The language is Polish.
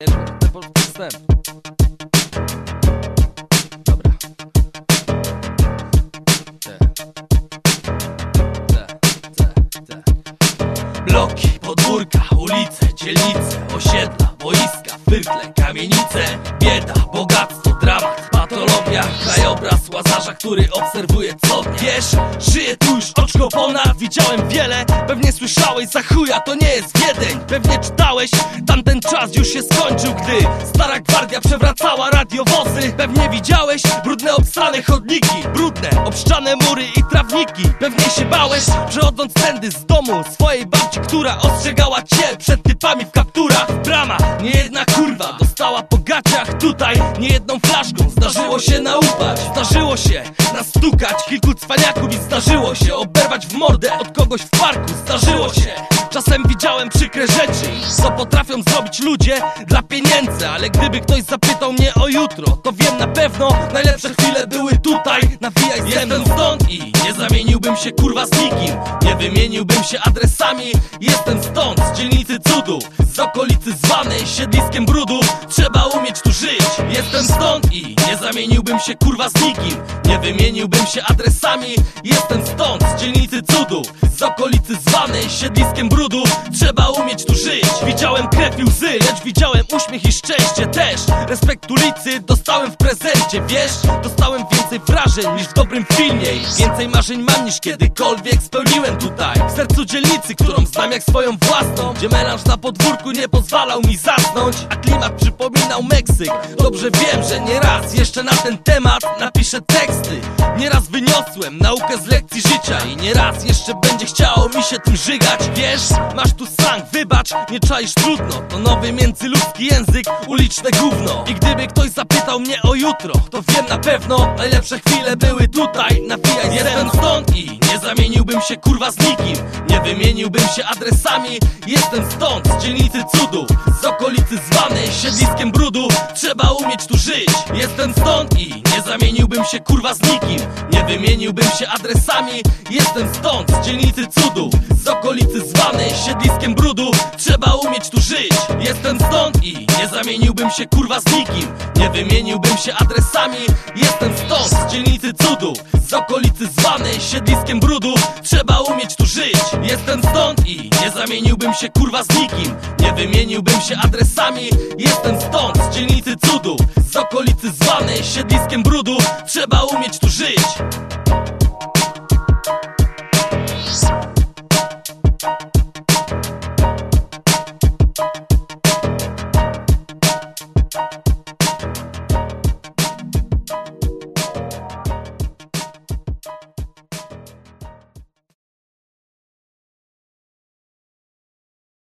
Bloki, podwórka, ulice, dzielnice, osiedla, boiska, fyrtle, kamienice Który obserwuje co Wiesz, żyję tu już oczko ponad Widziałem wiele, pewnie słyszałeś za chuja To nie jest Wiedeń, pewnie czytałeś Tamten czas już się skończył, gdy Stara gwardia przewracała radiowozy. Pewnie widziałeś brudne obsrane chodniki Brudne, obszczane mury i trawniki. Pewnie się bałeś, przechodząc tędy z domu Swojej babci, która ostrzegała cię Przed typami w kapturach. Brama, niejedna kurwa gaciach Tutaj niejedną flaszką. Zdarzyło się naupać Zdarzyło się nastukać. Kilku cwaniaków I zdarzyło się oberwać w mordę od kogoś w parku. Zdarzyło się. Czasem widziałem przykre rzeczy Co potrafią zrobić ludzie dla pieniędzy. Ale gdyby ktoś zapytał mnie o jutro To wiem na pewno Najlepsze chwile były tutaj. Nawijaj ze mną stąd i nie zamieniłbym się kurwa z nikim. Nie wymieniłbym się adresami Jestem stąd, z Jestem stąd i nie zamieniłbym się kurwa z nikim. Nie wymieniłbym się adresami. Jestem stąd, z dzielnicy cudów Z okolicy zwanej siedliskiem brudu. Trzeba umieć tu żyć. Widziałem krew i łzy, lecz widziałem uśmiech i szczęście też. Respekt ulicy dostałem w prezencie, wiesz? Dostałem więcej wrażeń niż w dobrym filmie I więcej marzeń mam niż kiedykolwiek spełniłem tutaj. W sercu dzielnicy, którą znam jak swoją własną Gdzie melanż na podwórku nie pozwalał mi zasnąć. A klimat przypominał Meksyk. Dobrze wiem, że nie raz jeszcze na ten temat napiszę teksty. Nieraz wyniosłem naukę z lekcji życia I nieraz jeszcze będzie chciało mi się tym żygać. Wiesz, masz tu slang, wybacz, nie czaisz trudno. To nowy międzyludzki język, uliczne gówno. I gdyby ktoś zapytał mnie o jutro To wiem na pewno, najlepsze chwile były tutaj. Nawijaj Jestem stąd i nie zamieniłbym się kurwa z nikim wymieniłbym się adresami. Jestem stąd, z dzielnicy cudu Z okolicy zwanej siedliskiem brudu. Trzeba umieć tu żyć. Jestem stąd i nie zamieniłbym się kurwa z nikim. Nie wymieniłbym się adresami. Jestem stąd, z dzielnicy cudu Z okolicy zwanej siedliskiem brudu. Trzeba umieć tu żyć Jestem stąd i nie zamieniłbym się kurwa z nikim. Nie wymieniłbym się adresami. Jestem stąd, z dzielnicy cudu Z okolicy zwanej siedliskiem brudu. Trzeba umieć tu żyć. Jestem stąd i nie zamieniłbym się kurwa z nikim. Nie wymieniłbym się adresami. Jestem stąd, z dzielnicy cudu Z okolicy zwanej siedliskiem brudu. Trzeba umieć tu żyć